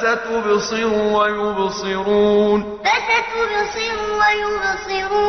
فستبصر ويبصرون. فستبصر ويبصرون.